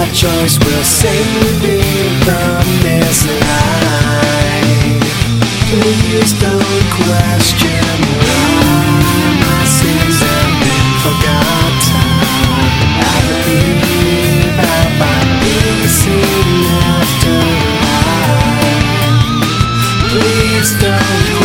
our choice will save me from this life. Please don't question why my sins have been forgotten. I believe I find peace in afterlife. Please don't.